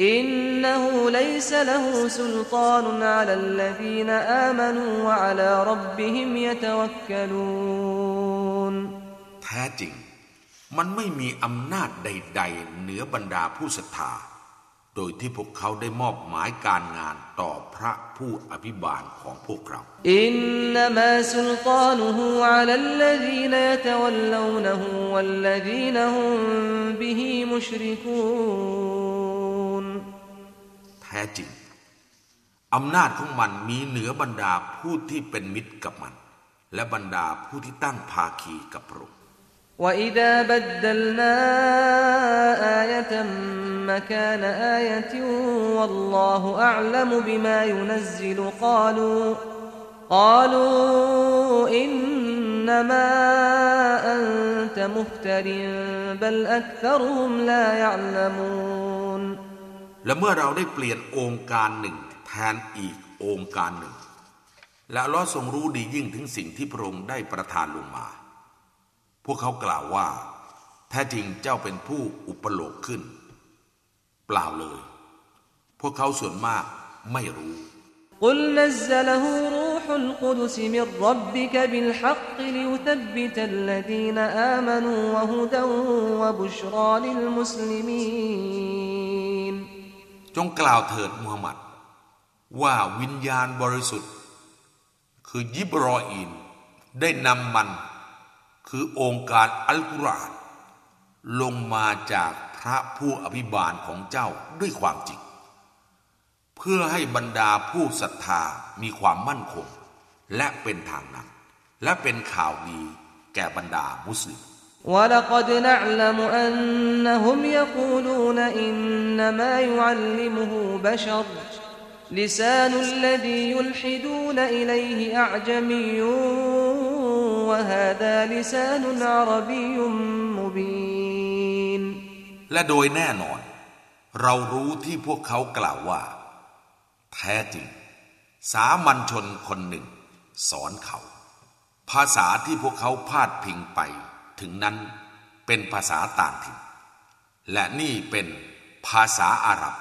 อินนหูลัยซละหูสุลตานอัลลซีนอามานูวะอัลารับบิฮิมยะตวักกลูนแท้จริง มันไม่มีอำนาจใด ๆ เหนือบรรดาผู้ศรัทธา โดยที่พวกเขาได้มอบหมายการงานต่อพระผู้อภิบาลของพวกเรา อินนามาสุลตานุฮูอัลลซีนยตวัลลูนฮูวัลลซีนฮุมบิฮิมุชริกูนแท้จริง อำนาจของมันมีเหนือบรรดาผู้ที่เป็นมิตรกับมัน และบรรดาผู้ที่ตั้งภาคีกับพระองค์ وإذا بدلنا آية مكان آية والله أعلم بما ينزل قالوا قالوا إنما أنت مفتر بل أكثرهم لا يعلمون และเมื่อเราได้เปลี่ยนองค์การหนึ่ง แทนอีกองค์การหนึ่ง และลอทรงรู้ดียิ่งถึงสิ่งที่พระองค์ได้ประทานลงมา พวกเขากล่าวว่า แท้จริงเจ้าเป็นผู้อุปโลกขึ้น เปล่าเลย พวกเขาส่วนมากไม่รู้ จงกล่าวเถิดมูฮัมหมัด ว่าวิญญาณบริสุทธิ์ คือยิบรออินได้นำมัน คือองค์การอัลกุรอานลงมาจากพระผู้อภิบาลของเจ้าด้วยความจริง เพื่อให้บรรดาผู้ศรัทธามีความมั่นคง และเป็นทางนำและเป็นข่าวดีแก่บรรดามุสลิม ولقد نعلم أنهم يقولون إنما يعلمه بشر لسان الذي يلحدون إليه أعجمي وهذا لسان عربي مبين และโดยแน่นอน เรารู้ที่พวกเขากล่าวว่า แท้จริง สามัญชนคนหนึ่ง สอนเขา ภาษาที่พวกเขาพาดพิงไป ถึงนั้นเป็นภาษาต่างถิ่น และนี่เป็นภาษาอาหรับ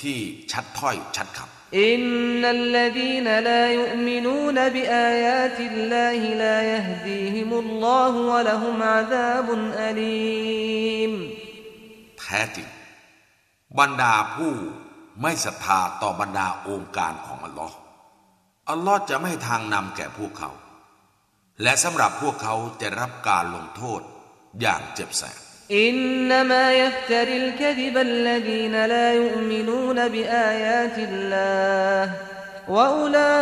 ที่ชัดถ้อยชัดคำإن الذين لا يؤمنون بآيات الله لا يهديهم الله ولهم عذاب أليمแท้จริงบรรดาผู้ไม่ศรัทธาต่อบรรดาโองการของอัลลอฮ์อัลลอฮ์จะไม่ทางนำแก่พวกเขา และสำหรับพวกเขาจะรับการลงโทษอย่างเจ็บแสบอินนามายฟตริลคดิบัลลดีนลายุมินูนบิอายาติลลาวะอุลา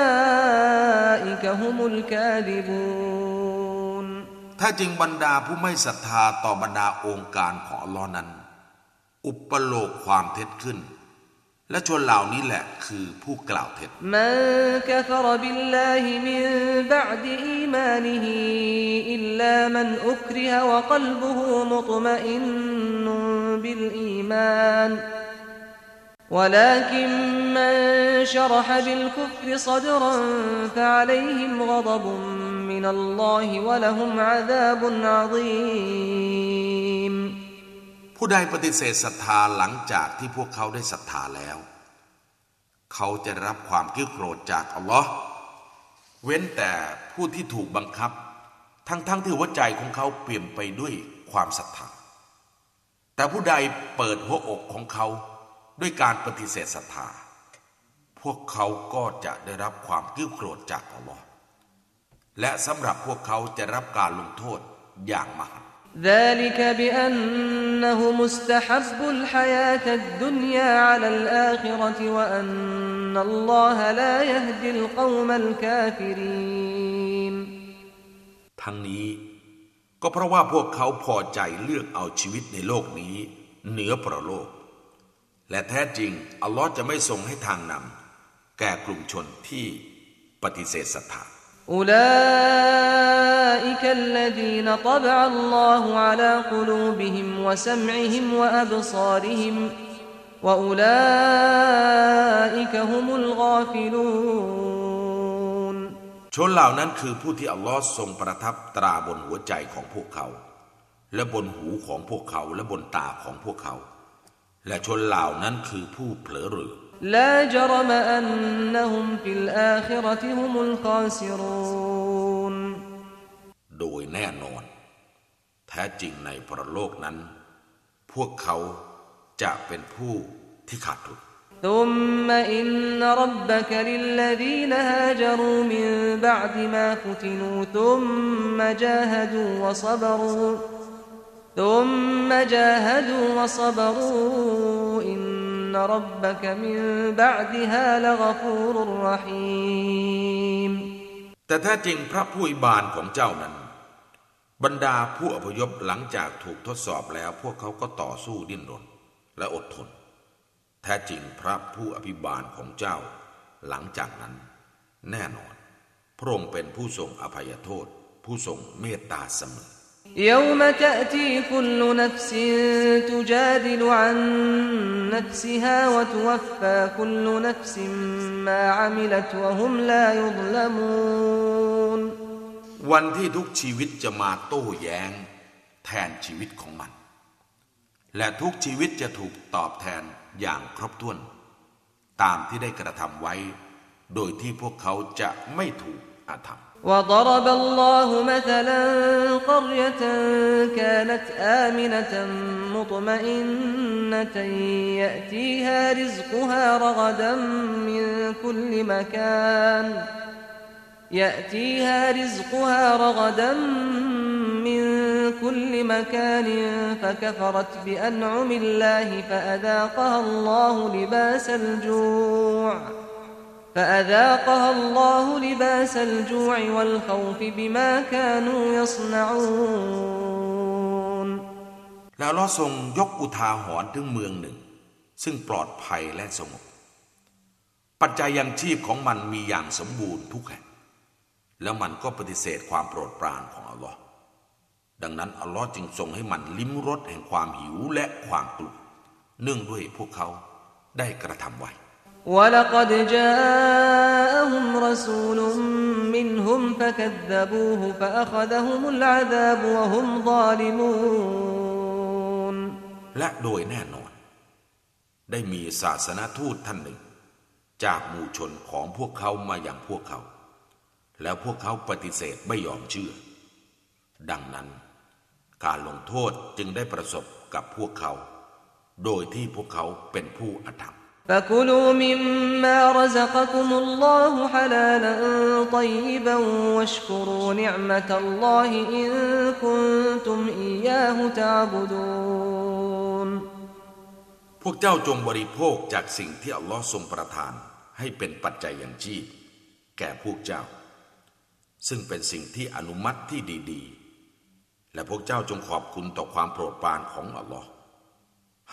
อิกฮุมุลกาดิบูนถ้าจริงบรรดาผู้ไม่ศรัทธาต่อบรรดาองค์การของลอนั้น อุปโลกความเท็จขึ้น และชนเหล่านี้แหละคือผู้กล่าวเท็จมันกฟรบิลลาฮิมินบะดอีมานิฮิอิลลามันอุคริฮะวะกลบุฮูมุตมอินนุบิลอีมาน ولكن من شرح بالكفر صدرا فعليهم غضب من الله ولهم عذاب عظيم ผู้ใดปฏิเสธศรัทธาหลังจากที่พวกเขาได้ศรัทธาแล้ว เขาจะรับความกิ้วโกรธจากอัลลอฮ์เว้นแต่ผู้ที่ถูกบังคับ ทั้งๆทที่หัวใจของเขาเปลี่ยนไปด้วยความศรัทธา แต่ผู้ใดเปิดหัวอกของเขาด้วยการปฏิเสธศรัทธา พวกเขาก็จะได้รับความกิ้วโกรธจากอัลลอฮ์และสำหรับพวกเขาจะรับการลงโทษอย่างมหัน ذلك بأنه مستحب الحياة الدنيا على الآخرة وأن الله لا يهدي القوم الكافرين ทั้งนี้ก็เพราะว่าพวกเขาพอใจเลือกเอาชีวิตในโลกนี้เหนือประโลก และแท้จริงอัลลอฮ์จะไม่ทรงให้ทางนำแก่กลุ่มชนที่ปฏิเสธศรัทธา أولئك الذين طبع الله على قلوبهم وسمعهم وأبصارهم وأولئك هم الغافلون ชนเหล่านั้นคือผู้ที่อัลลอฮ์ทรงประทับตราบนหัวใจของพวกเขา และบนหูของพวกเขาและบนตาของพวกเขา และชนเหล่านั้นคือผู้เผลอหรือ لا جرم أنهم في الآخرة هم الخاسرون โดยแน่นอน แท้จริงในพรโลกนั้น พวกเขาจะเป็นผู้ที่ขาดทุน ثم إن ربك للذين هاجروا من بعد ما فتنوا ثم جاهدوا وصبروا ثم جاهدوا وصبروا إن ربك من بعدها لغفور رحيم แต่แท้จริงพระผู้อิบานของเจ้านั้น บรรดาผู้อพยพหลังจากถูกทดสอบแล้ว พวกเขาก็ต่อสู้ดิ้นรนและอดทน แท้จริงพระผู้อภิบาลของเจ้า หลังจากนั้น แน่นอน พระองค์เป็นผู้ทรงอภัยโทษ ผู้ทรงเมตตาเสมอ يوم تأتي كل نفس تجادل عن نفسها وتوفى كل نفس ما عملت وهم لا يظلمون วันที่ทุกชีวิตจะมาโต้แย้ง แทนชีวิตของมัน และทุกชีวิตจะถูกตอบแทนอย่างครบถ้วน ตามที่ได้กระทำไว้ โดยที่พวกเขาจะไม่ถูก 法堂。وضرب الله مثلا قرية كانت آمنة مطمئنة يأتيها رزقها رغدا من كل مكان يأتيها رزقها رغدا من كل مكان فكفرت بأنعم الله فأذاقها الله لباس الجوع فأذاقها الله لباس الجوع والخوف بما كانوا يصنعون แล้วเราทรงยกอุทาหรณ์ถึงเมืองหนึ่ง ซึ่งปลอดภัยและสงบ ปัจจัยยังชีพของมันมีอย่างสมบูรณ์ทุกแห่ง แล้วมันก็ปฏิเสธความโปรดปรานของอัลลอฮ์ดังนั้นอัลลอฮ์จึงทรงให้มันลิ้มรสแห่งความหิวและความกลัวเนื่องด้วยพวกเขาได้กระทำไว้ ولقد جاءهم رسول منهم فكذبوه فأخذهم العذاب وهم ظالمون และโดยแน่นอน ได้มีศาสนทูตท่านหนึ่ง จากหมู่ชนของพวกเขามาอย่างพวกเขา แล้วพวกเขาปฏิเสธไม่ยอมเชื่อ ดังนั้น การลงโทษจึงได้ประสบกับพวกเขา โดยที่พวกเขาเป็นผู้อธรรม فكلوا مما رزقكم الله حلالا طيبا واشكروا نعمة الله إن كنتم إياه تعبدون พวกเจ้าจงบริโภคจากสิ่งที่อัลลอฮ์ทรงประทานให้เป็นปัจจัยอย่างชีพ แก่พวกเจ้า ซึ่งเป็นสิ่งที่อนุมัติที่ดีๆ และพวกเจ้าจงขอบคุณต่อความโปรดปรานของอัลลอฮ์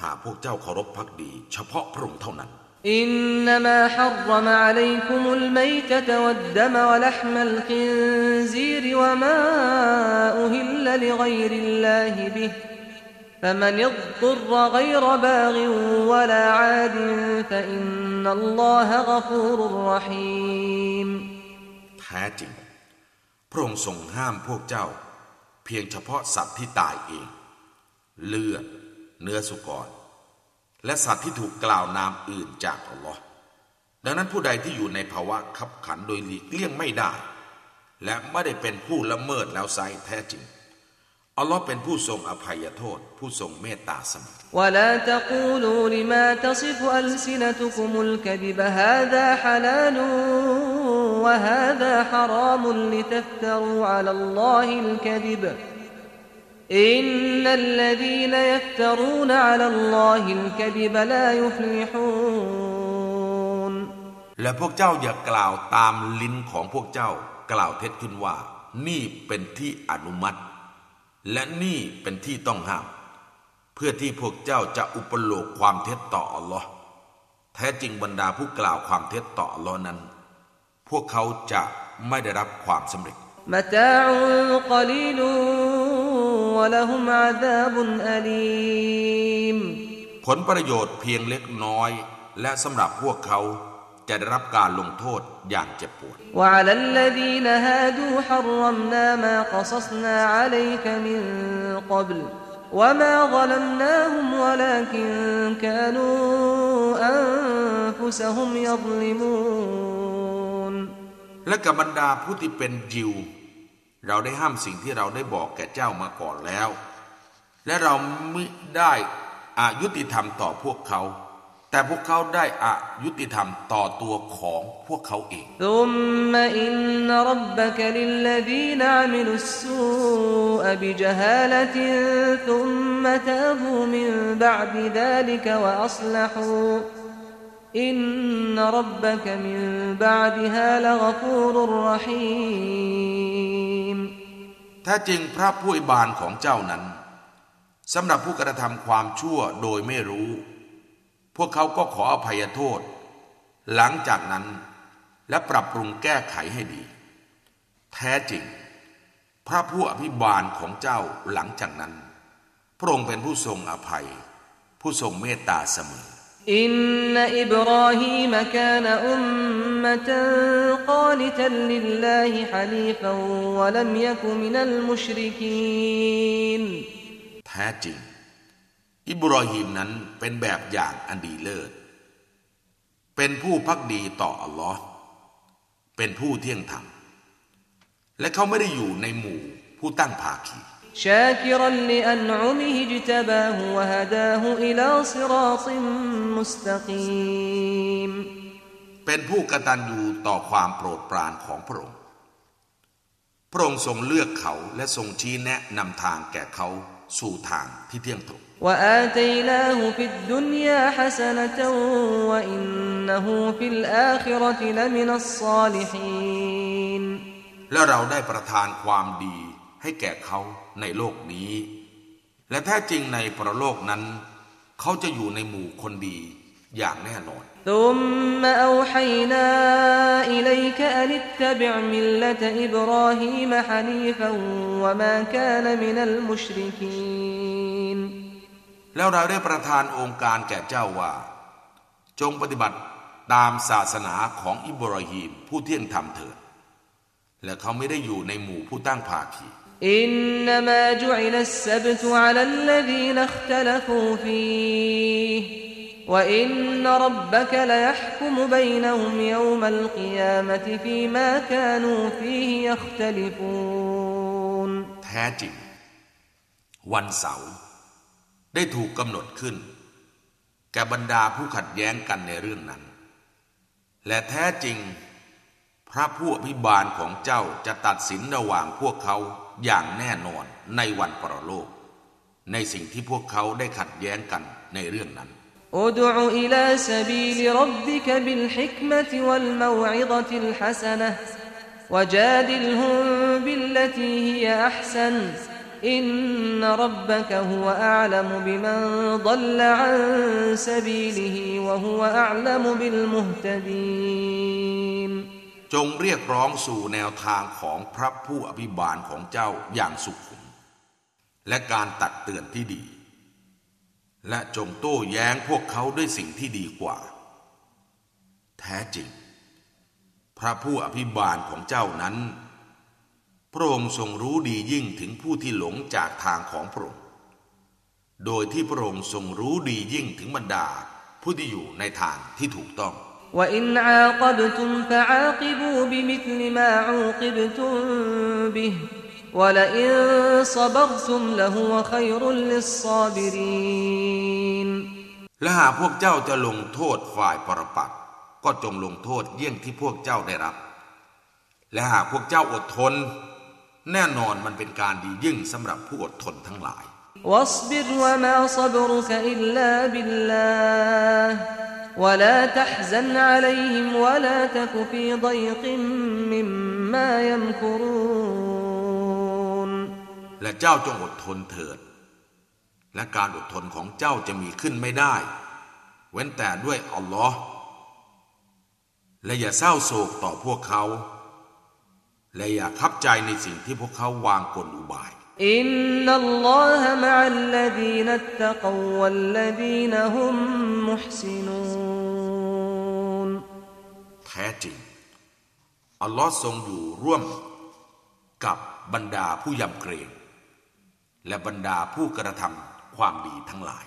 หากพวกเจ้าเคารพพักดี เฉพาะพระองค์เท่านั้น إنما حرم عليكم الميتة والدم ولحم الخنزير وما أهل لغير الله به فمن اضطر غير باغ ولا عاد فإن الله غفور رحيم แท้จริง พระองค์ทรงห้ามพวกเจ้า เพียงเฉพาะสัตว์ที่ตายเอง เลือด เนื้อสุกร และสัตว์ที่ถูกกล่าวนามอื่นจากอัลลอฮ์ดังนั้นผู้ใดที่อยู่ในภาวะขับขันโดยหลีกเลี่ยงไม่ได้ และไม่ได้เป็นผู้ละเมิดแล้วไซแท้จริง อัลลอฮ์เป็นผู้ทรงอภัยโทษ ผู้ทรงเมตตาเสมอ ولا تقولوا لما تصف ألسنتكم الكذب هذا حلال وهذا حرام لتفتروا على الله الكذب إن الذين يفترون على الله الكذب لا يفلحون และพวกเจ้าอย่ากล่าวตามลิ้นของพวกเจ้ากล่าวเท็จขึ้นว่า นี่เป็นที่อนุมัติ และนี่เป็นที่ต้องห้าม เพื่อที่พวกเจ้าจะอุปโลกความเท็จต่ออัลลอฮ์แท้จริงบรรดาผู้กล่าวความเท็จต่ออัลลอฮ์นั้น พวกเขาจะไม่ได้รับความสำเร็จ متاع قليل ولهم عذاب أليم ผลประโยชน์เพียงเล็กน้อย และสำหรับพวกเขาจะได้รับการลงโทษอย่างเจ็บปวด وعلى الذين هادوا حرمنا ما قصصنا عليك من قبل وما ظلمناهم ولكن كانوا أنفسهم يظلمون และกับบรรดาผู้ที่เป็นยิว เราได้ห้ามสิ่งที่เราได้บอกแก่เจ้ามาก่อนแล้ว และเราไม่ได้อายุติธรรมต่อพวกเขา แต่พวกเขาได้อายุติธรรมต่อตัวของพวกเขาเองและอินนรับบกมินบาดฮาลกฟูรุรรหีม ท้จริงพระผู้อิบานของเจ้านั้นสำหรับผู้กระทำความชั่วโดยไม่รู้ พวกเขาก็ขออภัยโทษ หลังจากนั้นและปรับปรุงแก้ไขให้ดี แท้จริง พระผู้อภิบาลของเจ้าหลังจากนั้น พระองค์เป็นผู้ทรงอภัย ผู้ทรงเมตตาเสมอ إن إبراهيم كان أمة قانتا لله حنيفا ولم يك من المشركين แท้จริง อิบรอฮีมนั้นเป็นแบบอย่างอันดีเลิศ เป็นผู้พักดีต่ออัลลอฮ์เป็นผู้เที่ยงธรรม และเขาไม่ได้อยู่ในหมู่ผู้ตั้งภาคี شاكرا لأنعمه اجتباه وهداه إلى صراط مستقيم เป็นผู้กตัญญูต่อความโปรดปรานของพระองค์ พระองค์ทรงเลือกเขาและทรงชี้แนะนำทางแก่เขาสู่ทางที่เที่ยงตรง وآتيناه في الدنيا حسنة وإنه في الآخرة لمن الصالحين และเราได้ประทานความดี ให้แก่เขาในโลกนี้ และแท้จริงในประโลกนั้น เขาจะอยู่ในหมู่คนดีอย่างแน่นอนแล้วเราได้ประทานองค์การแก่เจ้าว่า จงปฏิบัติตามศาสนาของอิบราฮิมผู้เที่ยงธรรมเถิดและเขาไม่ได้อยู่ในหมู่ผู้ตั้งภาคี إنما جعل السبت على الذين اختلفوا فيه وإن ربك ليحكم بينهم يوم القيامة فيما كانوا فيه يختلفون แท้จริง วันเสาร์ได้ถูกกำหนดขึ้น แก่บรรดาผู้ขัดแย้งกันในเรื่องนั้น และแท้จริง พระผู้อภิบาลของเจ้าจะตัดสินระหว่างพวกเขาอย่างแน่นอนในวันปรโลก ในสิ่งที่พวกเขาได้ขัดแย้งกันในเรื่องนั้นادع إلى سبيل ربك بالحكمة والموعظة الحسنة وجادلهم بالتي هي أحسن إن ربك هو أعلم بمن ضل عن سبيله وهو أعلم بالمهتدينีน จงเรียกร้องสู่แนวทางของพระผู้อภิบาลของเจ้าอย่างสุขุม และการตักเตือนที่ดี และจงโต้แย้งพวกเขาด้วยสิ่งที่ดีกว่า แท้จริง พระผู้อภิบาลของเจ้านั้น พระองค์ทรงรู้ดียิ่งถึงผู้ที่หลงจากทางของพระองค์ โดยที่พระองค์ทรงรู้ดียิ่งถึงบรรดาผู้ที่อยู่ในทางที่ถูกต้อง وإن عاقبتم فعاقبوا بمثل ما عوقبتم به ولئن صبرتم لهو خير للصابرين และหากพวกเจ้าจะลงโทษฝ่ายปรปักษ์ก็จงลงโทษเยี่ยงที่พวกเจ้าได้รับ และหากพวกเจ้าอดทน แน่นอนมันเป็นการดียิ่งสำหรับผู้อดทนทั้งหลาย واصبر وما صبرك إلا بالله ولا تحزن عليهم ولا تك في ضيق مما يمكرون และเจ้าจงอดทนเถิด และการอดทนของเจ้าจะมีขึ้นไม่ได้ เว้นแต่ด้วยอัลลอฮ์และอย่าเศร้าโศกต่อพวกเขา และอย่าคับใจในสิ่งที่พวกเขาวางกลอุบาย إن الله مع الذين اتقوا والذين هم محسنون แท้จริง อัลลอฮ์ทรงอยู่ร่วมกับบรรดาผู้ยำเกรง และบรรดาผู้กระทำความดีทั้งหลาย